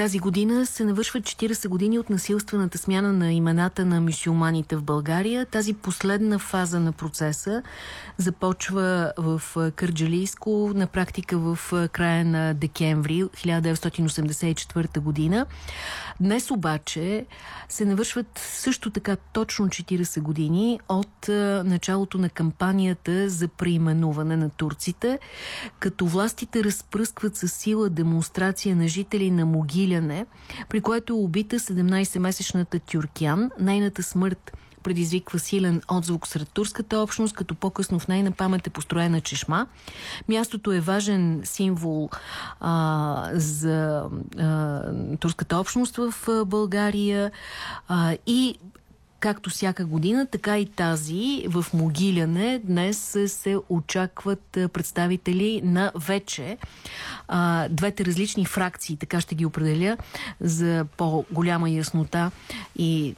Тази година се навършват 40 години от насилствената смяна на имената на мюсюлманите в България. Тази последна фаза на процеса започва в Кърджалийско, на практика в края на декември 1984 година. Днес обаче се навършват също така точно 40 години от началото на кампанията за преименуване на турците, като властите разпръскват със сила демонстрация на жители на Могиляне, при което е убита 17-месечната Тюркян. Нейната смърт предизвиква силен отзвук сред турската общност, като по-късно в нейна памет е построена чешма. Мястото е важен символ а, за а, турската общност в България а, и както всяка година, така и тази в Могиляне днес се очакват представители на вече а, двете различни фракции, така ще ги определя, за по-голяма яснота и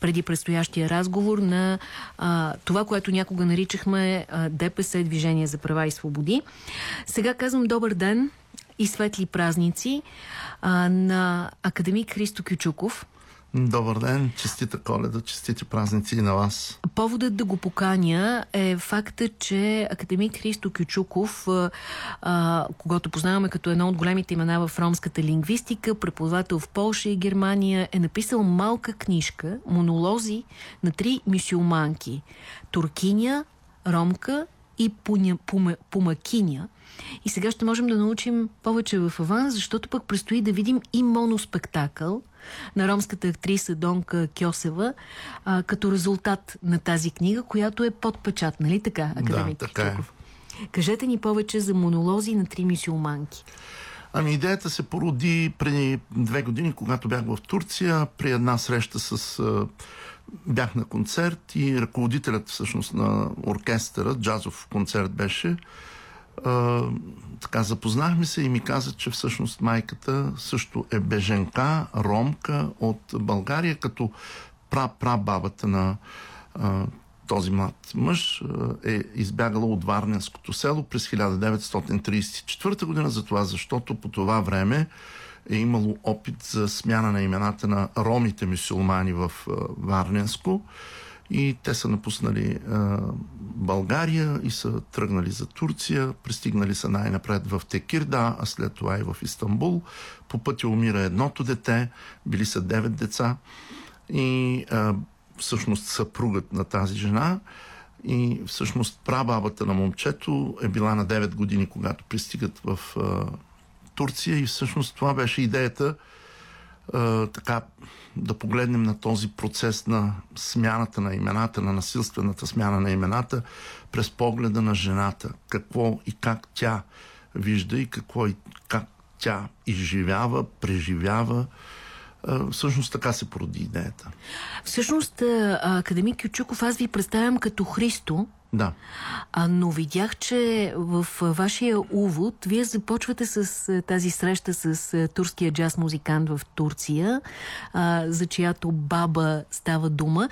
преди предстоящия разговор на а, това, което някога наричахме а, ДПС, Движение за права и свободи. Сега казвам добър ден и светли празници а, на академик Христо Кючуков. Добър ден, честита коледа, честити празници и на вас. Поводът да го поканя е факта, че академик Христо Кючуков, когато познаваме като едно от големите имена в ромската лингвистика, преподавател в Полша и Германия, е написал малка книжка, монолози на три мисюлманки. Туркиня, ромка и пуня, пума, пумакиня. И сега ще можем да научим повече в аванс, защото пък предстои да видим и моноспектакъл на ромската актриса Донка Кьосева а, като резултат на тази книга, която е под печат, нали така, академик да, така е. Кажете ни повече за монолози на три мисюлманки. Ами идеята се породи преди две години, когато бях в Турция, при една среща с... Бях на концерт и ръководителят всъщност на оркестъра, джазов концерт беше, така запознахме се и ми каза, че всъщност майката също е беженка, ромка от България, като пра-пра-бабата на а, този млад мъж е избягала от Варненското село през 1934 година, за това, защото по това време е имало опит за смяна на имената на ромите мусулмани в Варненско и те са напуснали България и са тръгнали за Турция. Пристигнали са най-напред в Текирда, а след това и в Истанбул. По пътя умира едното дете, били са девет деца и всъщност съпругът на тази жена и всъщност прабабата на момчето е била на 9 години, когато пристигат в Турция и всъщност това беше идеята така да погледнем на този процес на смяната на имената, на насилствената смяна на имената през погледа на жената. Какво и как тя вижда и какво и как тя изживява, преживява. Всъщност така се породи идеята. Всъщност, академик Ючуков, аз ви представям като Христо, да. А, но видях, че в вашия увод вие започвате с тази среща с турския джаз музикант в Турция, а, за чиято баба става дума,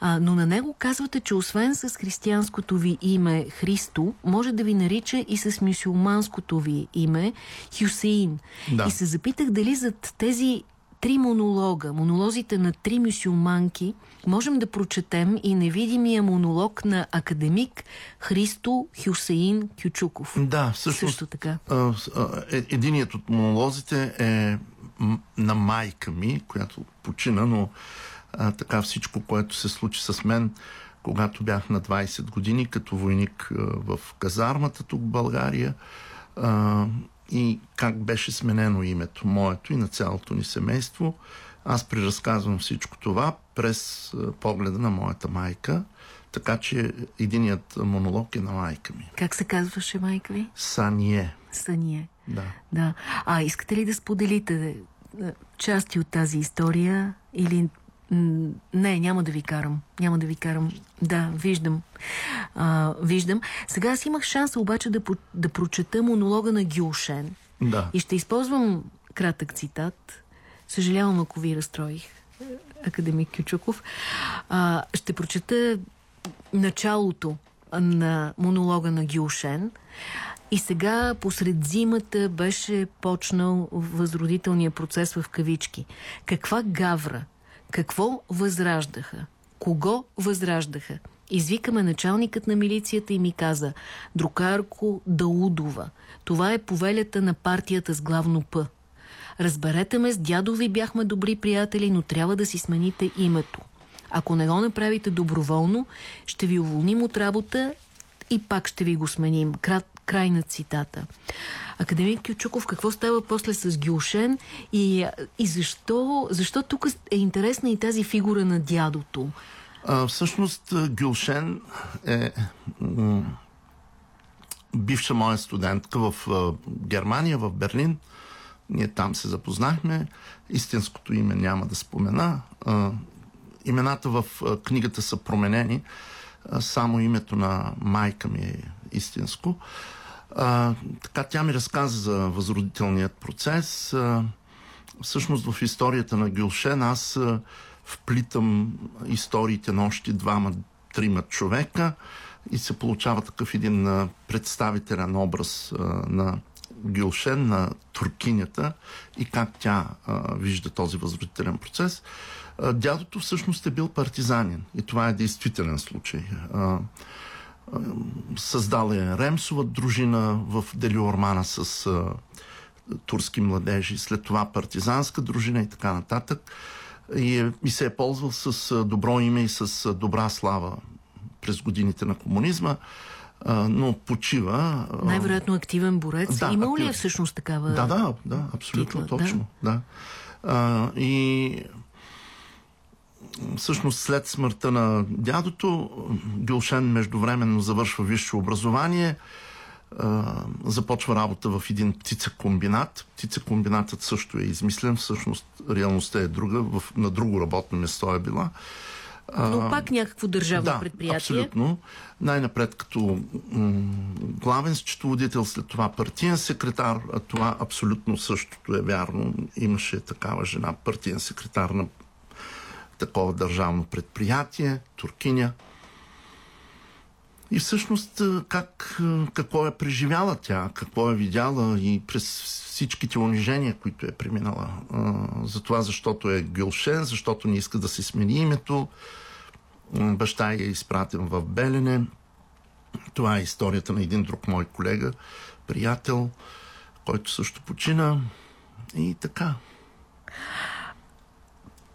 а, но на него казвате, че освен с християнското ви име Христо, може да ви нарича и с мюсюлманското ви име Хюсеин. Да. И се запитах дали зад тези три монолога, монолозите на три мюсюлманки, можем да прочетем и невидимия монолог на академик Христо Хюсеин Кючуков. Да, всъщност. Също така. Е, единият от монолозите е на майка ми, която почина, но а, така всичко, което се случи с мен, когато бях на 20 години като войник а, в казармата тук в България, а, и как беше сменено името, моето и на цялото ни семейство. Аз преразказвам всичко това през погледа на моята майка, така че единият монолог е на майка ми. Как се казваше майка ви? Сание. Сание. Да. да. А искате ли да споделите части от тази история или не, няма да ви карам. Няма да ви карам. Да, виждам. А, виждам. Сега аз имах шанса обаче да, да прочета монолога на Гюлшен. Да. И ще използвам кратък цитат. Съжалявам, ако ви разстроих, академик Кючуков. А, ще прочета началото на монолога на Гюлшен. И сега посред зимата беше почнал възродителния процес в кавички. Каква гавра? Какво възраждаха? Кого възраждаха? Извикаме началникът на милицията и ми каза Друкарко Даудова. Това е повелята на партията с главно П. Разберете ме, с дядо ви бяхме добри приятели, но трябва да си смените името. Ако не го направите доброволно, ще ви уволним от работа и пак ще ви го сменим. Крат, край на цитата. Академик Кючуков, какво става после с Гюшен и, и защо, защо тук е интересна и тази фигура на дядото? А, всъщност Гюлшен е бивша моя студентка в Германия, в Берлин. Ние там се запознахме. Истинското име няма да спомена. Имената в книгата са променени. Само името на майка ми е истинско. А, така тя ми разказа за възродителният процес. А, всъщност в историята на Гюлшен аз а, вплитам историите на още двама, трима човека и се получава такъв един а, представителен образ а, на Гюлшен, на туркинята и как тя а, вижда този възродителен процес. А, дядото всъщност е бил партизанин и това е действителен случай. А, създала е Ремсова дружина в Делиормана с турски младежи, след това партизанска дружина и така нататък. И, е, и се е ползвал с добро име и с добра слава през годините на комунизма, а, но почива. Най-вероятно активен борец. Да, Имал актив... ли е всъщност такава Да, да, да, абсолютно титла, точно. Да. да. А, и всъщност след смъртта на дядото, Гюлшен междувременно завършва висше образование, започва работа в един птицекомбинат. Птицекомбинатът също е измислен, всъщност реалността е друга, в, на друго работно место е била. Но пак някакво държавно да, предприятие. абсолютно. Най-напред като главен счетоводител, след това партиен секретар, а това абсолютно същото е вярно. Имаше такава жена, партиен секретар на такова държавно предприятие, Туркиня. И всъщност как, какво е преживяла тя, какво е видяла и през всичките унижения, които е преминала. За това, защото е Гюлшен, защото не иска да се смени името. Баща е изпратен в Белене. Това е историята на един друг мой колега, приятел, който също почина. И така.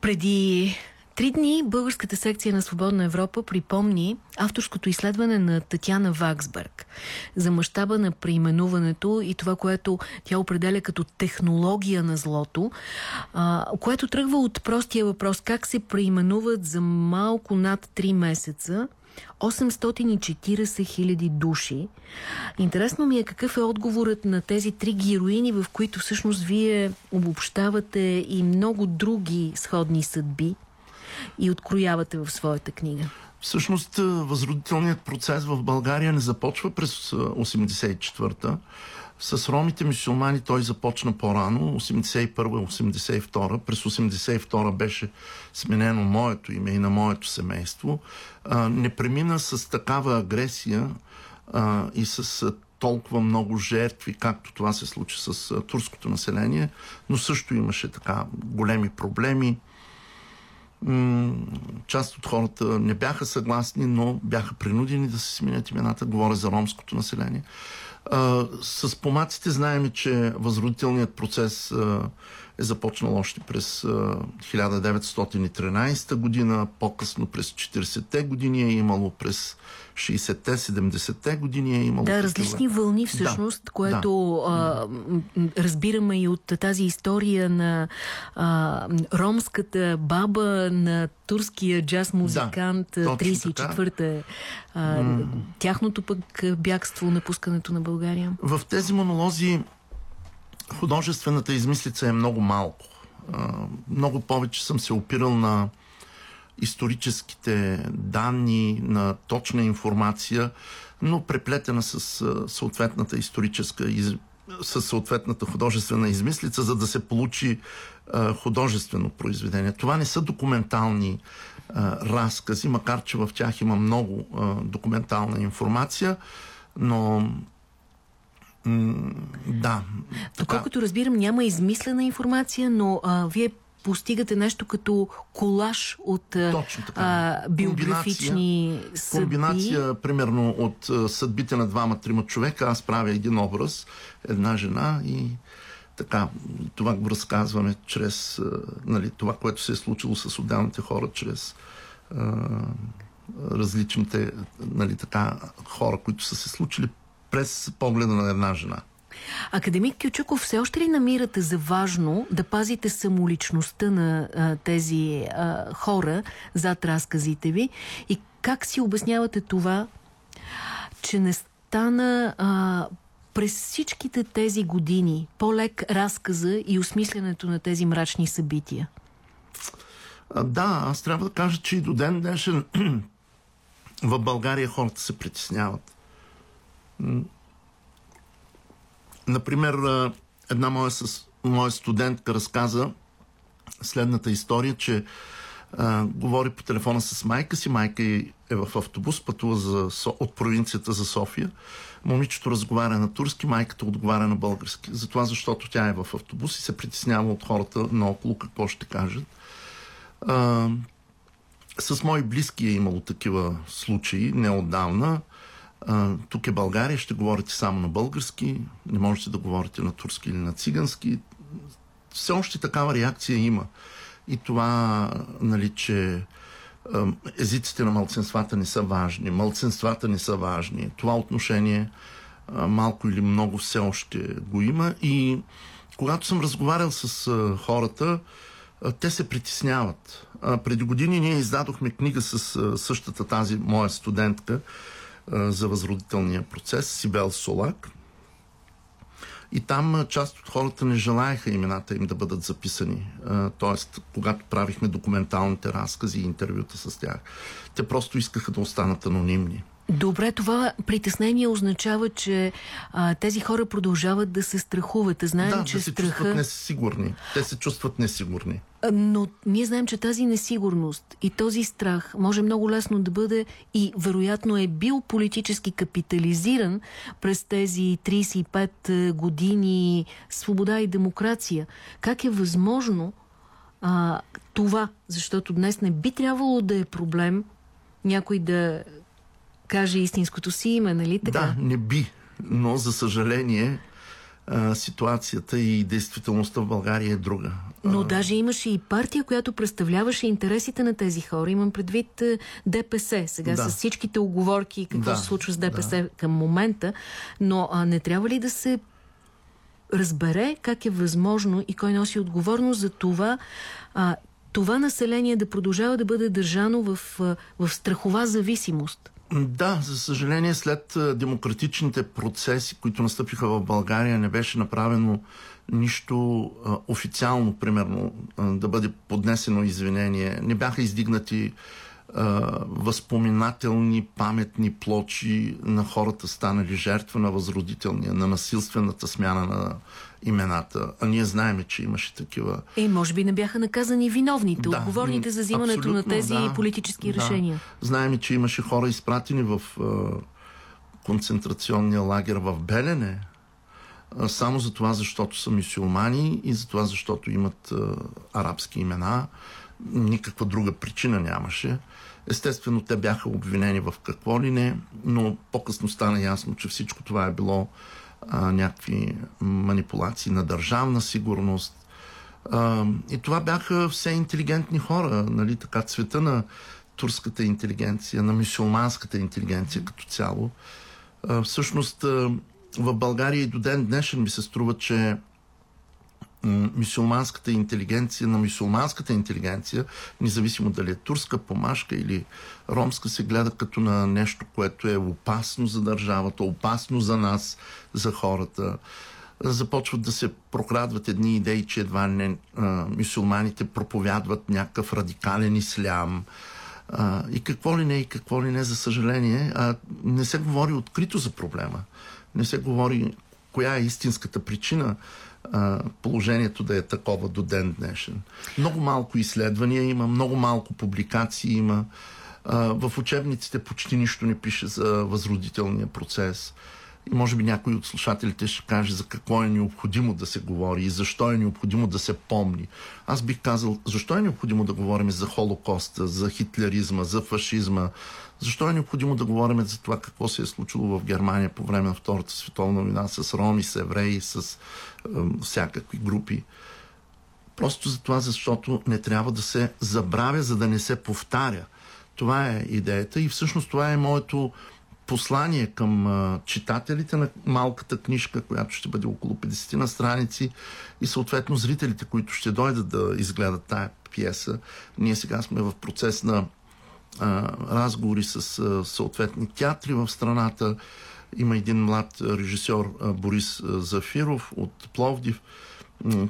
Преди Три дни българската секция на Свободна Европа припомни авторското изследване на Татьяна Ваксберг за мащаба на преименуването и това, което тя определя като технология на злото, което тръгва от простия въпрос как се преименуват за малко над 3 месеца 840 хиляди души. Интересно ми е какъв е отговорът на тези три героини, в които всъщност вие обобщавате и много други сходни съдби и откроявате в своята книга? Всъщност, възродителният процес в България не започва през 84-та. С ромите мусулмани той започна по-рано, 81-82. През 82 беше сменено моето име и на моето семейство. не премина с такава агресия и с толкова много жертви, както това се случи с турското население, но също имаше така големи проблеми част от хората не бяха съгласни, но бяха принудени да се сменят имената. Говоря за ромското население. А, с помаците знаем, че възродителният процес а, е започнал още през а, 1913 година, по-късно през 40-те години е имало през 60-те, 70-те години е имало. Да, различни вълни всъщност, да, което да. А, разбираме и от тази история на а, ромската баба на турския джаз музикант, да, 34-та. тяхното пък бягство, напускането на България. В тези монолози художествената измислица е много малко. Много повече съм се опирал на историческите данни, на точна информация, но преплетена с съответната историческа с съответната художествена измислица, за да се получи художествено произведение. Това не са документални разкази, макар че в тях има много документална информация, но да. Доколкото разбирам, няма измислена информация, но а, вие постигате нещо като колаж от а, биографични комбинация, съдби. Комбинация, примерно, от съдбите на двама-трима човека. Аз правя един образ, една жена и така, това го разказваме чрез нали, това, което се е случило с отделните хора, чрез а, различните нали, така, хора, които са се случили през погледа на една жена. Академик Кючуков, все още ли намирате за важно да пазите самоличността на а, тези а, хора зад разказите ви? И как си обяснявате това, че не стана а, през всичките тези години по-лек разказа и осмислянето на тези мрачни събития? А, да, аз трябва да кажа, че и до ден днешен в България хората се притесняват. Например, една моя, с, моя студентка разказа следната история, че а, говори по телефона с майка си. Майка е в автобус, пътува за, от провинцията за София. Момичето разговаря на турски, майката отговаря на български. Затова, защото тя е в автобус и се притеснява от хората наоколо какво ще кажат. А, с мои близки е имало такива случаи неотдавна. Тук е България, ще говорите само на български, не можете да говорите на турски или на цигански. Все още такава реакция има. И това, нали, че езиците на мълценствата не са важни, мълценствата не са важни. Това отношение малко или много все още го има. И когато съм разговарял с хората, те се притесняват. Преди години ние издадохме книга с същата тази моя студентка, за възродителния процес, Сибел Солак. И там част от хората не желаяха имената им да бъдат записани. Тоест, когато правихме документалните разкази и интервюта с тях, те просто искаха да останат анонимни. Добре, това притеснение означава, че а, тези хора продължават да се страхуват. Знаем, да, че да се страха... чувстват несигурни. Те се чувстват несигурни. Но ние знаем, че тази несигурност и този страх може много лесно да бъде и вероятно е бил политически капитализиран през тези 35 години свобода и демокрация. Как е възможно а, това? Защото днес не би трябвало да е проблем някой да каже истинското си име, нали така? Да, не би. Но, за съжаление, ситуацията и действителността в България е друга. Но даже имаше и партия, която представляваше интересите на тези хора. Имам предвид ДПС. Сега да. с всичките оговорки какво да. се случва с ДПС да. към момента. Но а, не трябва ли да се разбере как е възможно и кой носи отговорност за това а, това население да продължава да бъде държано в, в страхова зависимост? Да, за съжаление, след демократичните процеси, които настъпиха в България, не беше направено нищо официално, примерно, да бъде поднесено извинение. Не бяха издигнати възпоминателни паметни плочи на хората станали жертва на възродителния, на насилствената смяна на имената. А ние знаеме, че имаше такива. Е, може би не бяха наказани виновните, да, отговорните за взимането на тези да, политически да. решения. Знаеме, че имаше хора изпратени в концентрационния лагер в Белене, само за това, защото са мусулмани и за това, защото имат арабски имена. Никаква друга причина нямаше. Естествено, те бяха обвинени в какво ли не, но по-късно стана ясно, че всичко това е било а, някакви манипулации на държавна сигурност. А, и това бяха все интелигентни хора, нали, така цвета на турската интелигенция, на мусулманската интелигенция като цяло. А, всъщност, в България и до ден днешен ми се струва, че мусулманската интелигенция, на мусулманската интелигенция, независимо дали е турска, помашка или ромска, се гледа като на нещо, което е опасно за държавата, опасно за нас, за хората. Започват да се прокрадват едни идеи, че едва не мусулманите проповядват някакъв радикален ислям. А, и какво ли не, и какво ли не, за съжаление, а, не се говори открито за проблема. Не се говори коя е истинската причина а, положението да е такова до ден днешен. Много малко изследвания има, много малко публикации има. В учебниците почти нищо не пише за възродителния процес. И може би някой от слушателите ще каже за какво е необходимо да се говори и защо е необходимо да се помни. Аз бих казал, защо е необходимо да говорим за Холокоста, за хитлеризма, за фашизма, защо е необходимо да говорим за това какво се е случило в Германия по време на Втората световна война с роми, с евреи, с е, всякакви групи. Просто за това, защото не трябва да се забравя, за да не се повтаря. Това е идеята и всъщност това е моето послание към читателите на малката книжка, която ще бъде около 50 на страници и съответно зрителите, които ще дойдат да изгледат тая пиеса. Ние сега сме в процес на а, разговори с а, съответни театри в страната. Има един млад режисьор Борис Зафиров от Пловдив.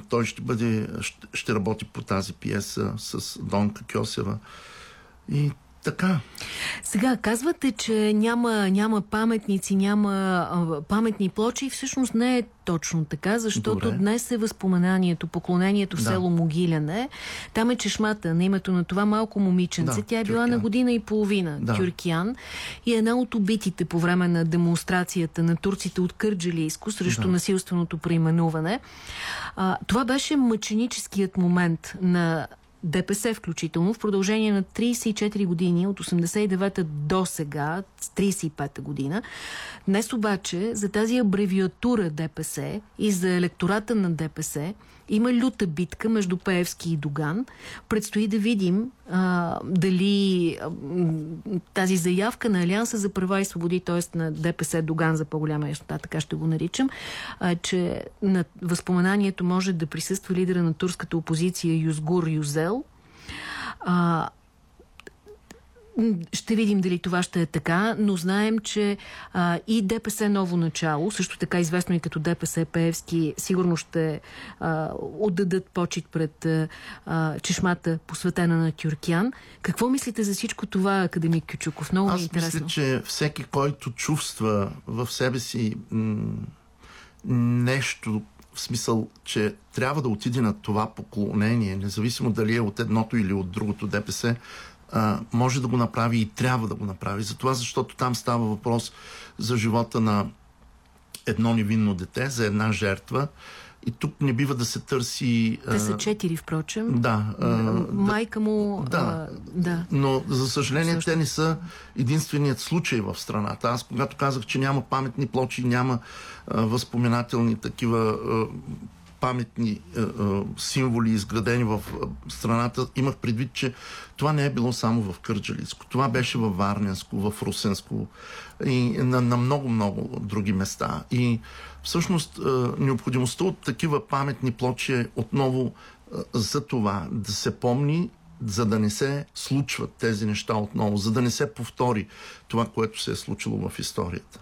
Той ще бъде, ще, ще работи по тази пиеса с Донка Кьосева. И така. Сега казвате, че няма, няма паметници, няма а, паметни плочи и всъщност не е точно така, защото Добре. днес е възпоменанието, поклонението в да. село Могиляне. Там е чешмата на името на това малко момиченце. Да, Тя е била Тюркян. на година и половина, да. Тюркян. И една от убитите по време на демонстрацията на турците от Кърджалийско срещу да. насилственото преименуване. А, това беше мъченическият момент на ДПС включително, в продължение на 34 години, от 89-та до сега, 35-та година. Днес обаче за тази абревиатура ДПС и за електората на ДПС има люта битка между Пеевски и Доган. Предстои да видим а, дали а, тази заявка на Алианса за права и свободи, т.е. на ДПС Доган за по-голяма яснота, така ще го наричам, а, че на възпоменанието може да присъства лидера на турската опозиция Юзгур Юзел. А, ще видим дали това ще е така, но знаем, че а, и ДПС Ново начало, също така известно и като ДПС Пеевски, сигурно ще а, отдадат почет пред а, чешмата, посветена на Тюркян. Какво мислите за всичко това, академик Кючуков? Много Аз ми е интересно. мисля, че всеки, който чувства в себе си нещо в смисъл, че трябва да отиде на това поклонение, независимо дали е от едното или от другото ДПС, а, може да го направи и трябва да го направи. Затова, защото там става въпрос за живота на едно невинно дете, за една жертва. И тук не бива да се търси... Те са четири, впрочем. Да. А, Майка му... Да. А, да. Но, за съжаление, Също. те не са единственият случай в страната. Аз, когато казах, че няма паметни плочи, няма а, възпоменателни такива а, паметни е, е, символи, изградени в е, страната, имах предвид, че това не е било само в Кърджалийско. Това беше във Варненско, в Русенско и на много-много други места. И всъщност е, необходимостта от такива паметни плочи е отново е, за това да се помни за да не се случват тези неща отново, за да не се повтори това, което се е случило в историята.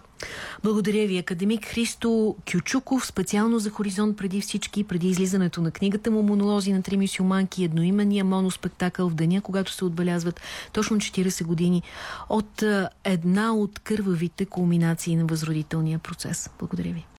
Благодаря ви, академик Христо Кючуков, специално за Хоризонт преди всички, преди излизането на книгата му Монолози на три мисюманки, едноименния моноспектакъл в деня, когато се отбелязват точно 40 години от една от кървавите кулминации на възродителния процес. Благодаря ви.